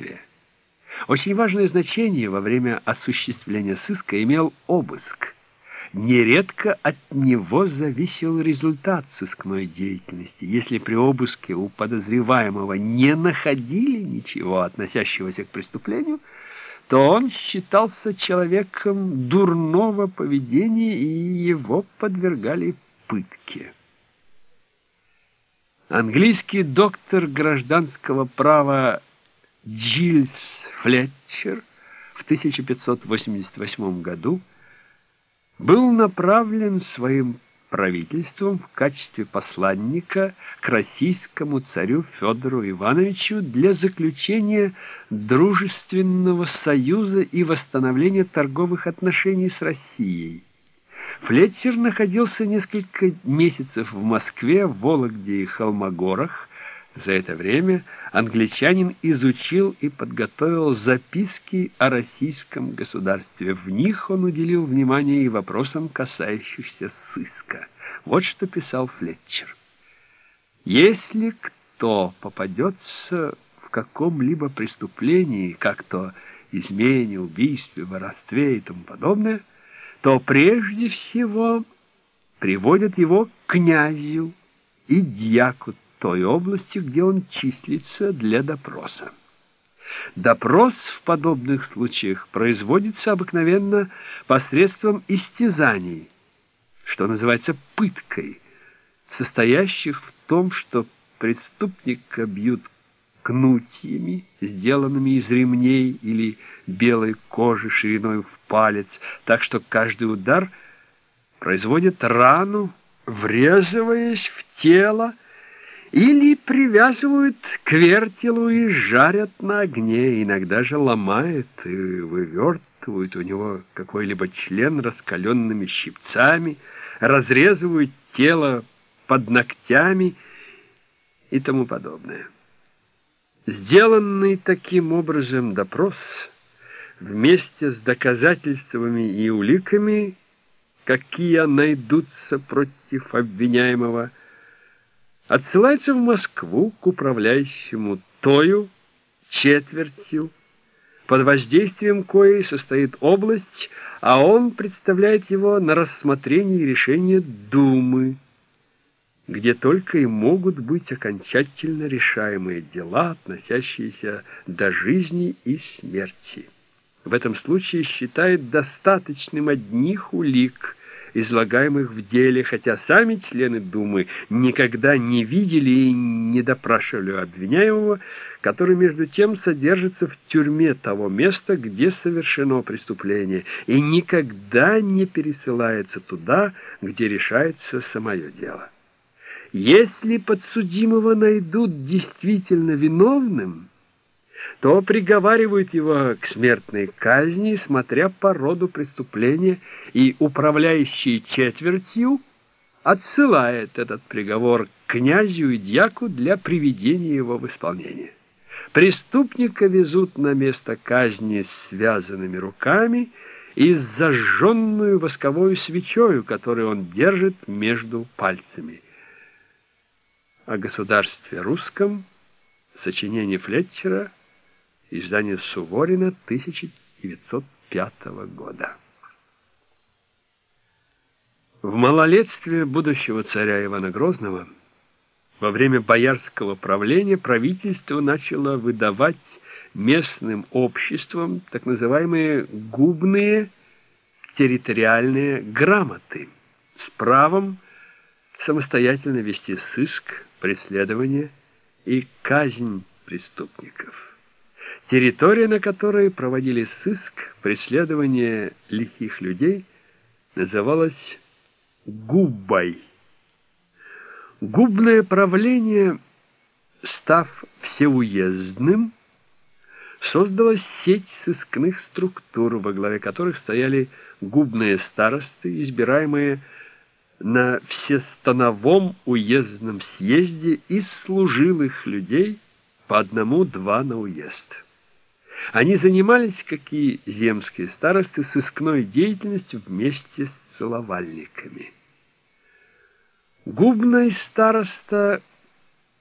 следствия. Очень важное значение во время осуществления сыска имел обыск. Нередко от него зависел результат сыскной деятельности. Если при обыске у подозреваемого не находили ничего, относящегося к преступлению, то он считался человеком дурного поведения, и его подвергали пытке. Английский доктор гражданского права Джильс Флетчер в 1588 году был направлен своим правительством в качестве посланника к российскому царю Федору Ивановичу для заключения дружественного союза и восстановления торговых отношений с Россией. Флетчер находился несколько месяцев в Москве, Вологде и Холмогорах, за это время англичанин изучил и подготовил записки о российском государстве. В них он уделил внимание и вопросам, касающихся сыска. Вот что писал Флетчер. «Если кто попадется в каком-либо преступлении, как то измене, убийстве, воровстве и тому подобное, то прежде всего приводят его к князю и дьяку той области, где он числится для допроса. Допрос в подобных случаях производится обыкновенно посредством истязаний, что называется пыткой, состоящих в том, что преступника бьют кнутьями, сделанными из ремней или белой кожи шириной в палец, так что каждый удар производит рану, врезываясь в тело, или привязывают к вертелу и жарят на огне, иногда же ломают и вывертывают у него какой-либо член раскаленными щипцами, разрезывают тело под ногтями и тому подобное. Сделанный таким образом допрос вместе с доказательствами и уликами, какие найдутся против обвиняемого, отсылается в Москву к управляющему тою четвертью, под воздействием коей состоит область, а он представляет его на рассмотрение и решение Думы, где только и могут быть окончательно решаемые дела, относящиеся до жизни и смерти. В этом случае считает достаточным одних улик – излагаемых в деле, хотя сами члены Думы никогда не видели и не допрашивали обвиняемого, который между тем содержится в тюрьме того места, где совершено преступление, и никогда не пересылается туда, где решается самое дело. Если подсудимого найдут действительно виновным, то приговаривают его к смертной казни, смотря по роду преступления, и управляющий четвертью отсылает этот приговор князю и дьяку для приведения его в исполнение. Преступника везут на место казни с связанными руками и с зажженную восковую свечою, которую он держит между пальцами. О государстве русском сочинение Флетчера – Издание Суворина 1905 года. В малолетстве будущего царя Ивана Грозного во время боярского правления правительство начало выдавать местным обществам так называемые губные территориальные грамоты с правом самостоятельно вести сыск, преследование и казнь преступников территория, на которой проводили сыск, преследование лихих людей, называлась Губбой. Губное правление, став всеуездным, создало сеть сыскных структур, во главе которых стояли губные старосты, избираемые на всестановом уездном съезде из служилых людей по одному-два на уезд. Они занимались, как и земские старосты, сыскной деятельностью вместе с целовальниками. Губный староста